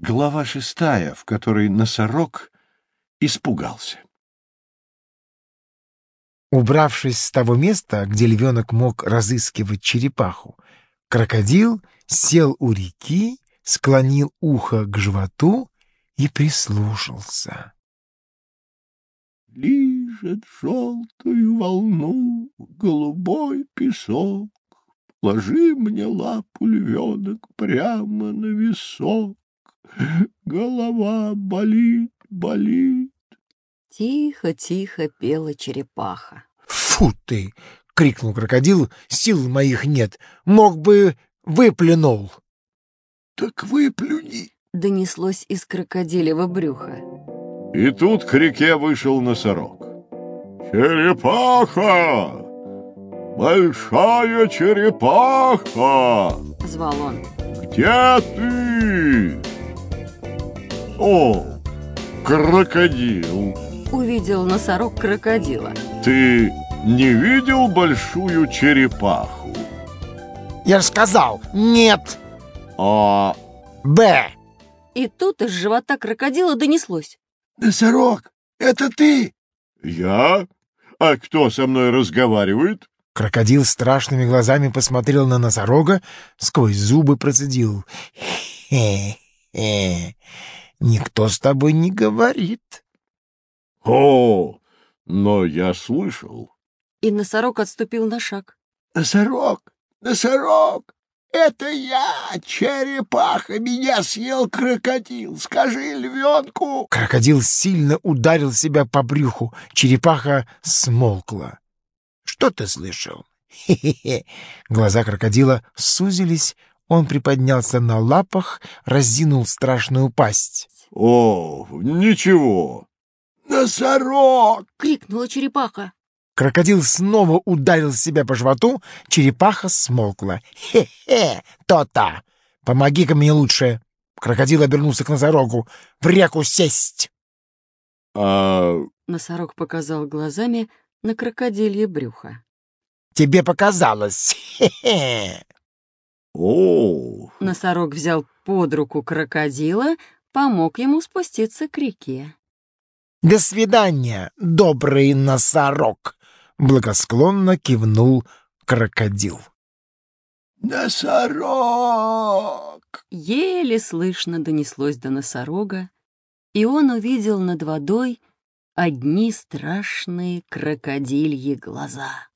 Глава шестая, в которой носорог испугался. Убравшись с того места, где львенок мог разыскивать черепаху, крокодил сел у реки, склонил ухо к животу и прислушался. Лижет желтую волну голубой песок, Ложи мне лапу, львенок, прямо на висок. Голова болит, болит. Тихо-тихо пела черепаха. «Фу ты!» — крикнул крокодил. «Сил моих нет. Мог бы выплюнул». «Так выплюни!» — донеслось из крокодилева брюха. И тут к реке вышел носорог. «Черепаха! Большая черепаха!» — звал он. «Где ты?» «О, крокодил!» — увидел носорог крокодила. «Ты не видел большую черепаху?» «Я же сказал, нет!» «А...» «Б!» И тут из живота крокодила донеслось. «Носорог, это ты?» «Я? А кто со мной разговаривает?» Крокодил страшными глазами посмотрел на носорога, сквозь зубы процедил. «Хе-хе, никто с тобой не говорит». «О, но я слышал». И носорог отступил на шаг. «Носорог, носорог, это я, черепаха, меня съел крокодил. Скажи львенку. Крокодил сильно ударил себя по брюху. Черепаха смолкла. Что ты слышал? Хе-хе-хе. Глаза крокодила сузились. Он приподнялся на лапах, разинул страшную пасть. О, ничего. Носорог! крикнула черепаха. Крокодил снова ударил себя по животу, черепаха смолкла. «Хе-хе, то-то! Помоги-ка мне лучше!» Крокодил обернулся к носорогу. «В реку сесть!» «А...» Носорог показал глазами на крокодилье брюхо. «Тебе показалось! Хе-хе!» «О!» Носорог взял под руку крокодила, помог ему спуститься к реке. «До свидания, добрый носорог!» Благосклонно кивнул крокодил. «Носорог!» Еле слышно донеслось до носорога, и он увидел над водой одни страшные крокодильи глаза.